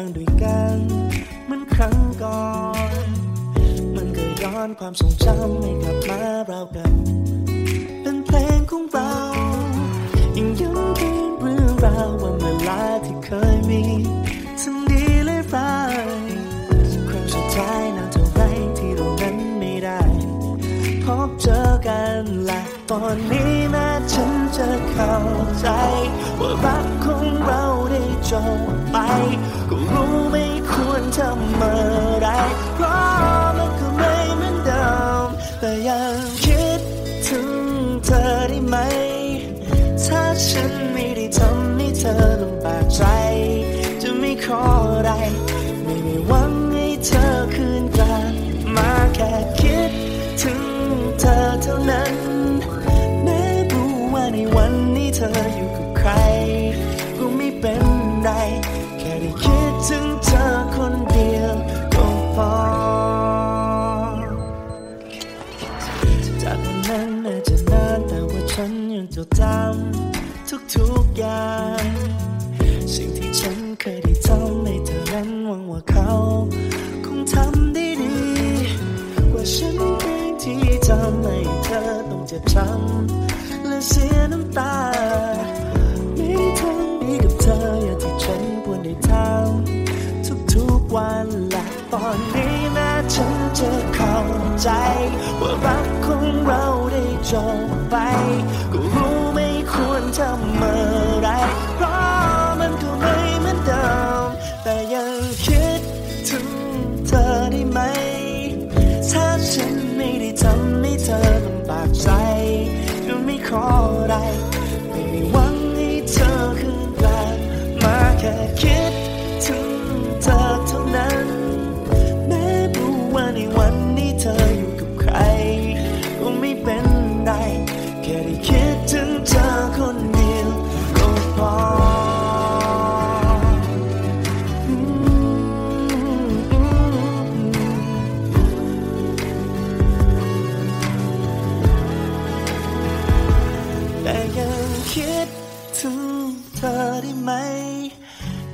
ฟังด้วยกัน เหมือนครั้งก่อน มันก็ย้อนความทรงจำให้กลับมาเรากันเป็นเพลงของเรายังย้ำเรื่องเรื่องราววันเวลาที่เคยมีทั้งดีและร้ายครั้งสุดท้ายนานเท่าไรที่เรานั้นไม่ได้ พบเจอกันและตอนนี้แม้ฉันจะเข้าใจว่ารักของเรา จบไป ก็รู้ไม่ควรทำอะไร เพราะมันก็ไม่เหมือนเดิมแต่ยังคิดถึงเธอได้ไหม ถ้าฉันไม่ได้ทำให้เธอลำบากใจ จะไม่ขออะไร ไม่ได้หวังให้เธอคืนกลับมาแค่คิดถึงเธอเท่านั้นแม้รู้ว่าในวันนี้เธออยู่กับใคร ก็ไม่เป็น ไร แค่ได้คิดถึงเธอคนเดียวก็พอ จากวันนั้นอาจจะนานแต่ว่าฉันยังจดจำทุกๆอย่าง สิ่งที่ฉันเคยได้ทำให้เธอนั้นหวังว่าเขาคงทำได้ดี กว่าฉันเองที่ทำให้เธอต้องเจ็บช้ำและเสียน้ำตา วันและตอนนี้นะฉันจะเข้าใจ ว่ารักของเราได้จบไป คิดถึงเธอได้ไหม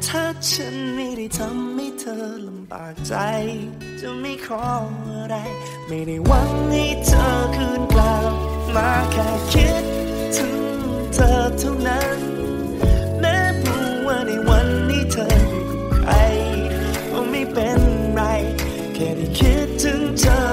ถ้าฉันไม่ได้ทำให้เธอลำบากใจ จะไม่ขออะไร ไม่ได้หวังให้เธอคืนกลับมาแค่คิดถึงเธอเท่านั้นแม้รู้ว่าในวันนี้เธออยู่กับใครก็ไม่เป็นไร แค่ได้คิดถึงเธอ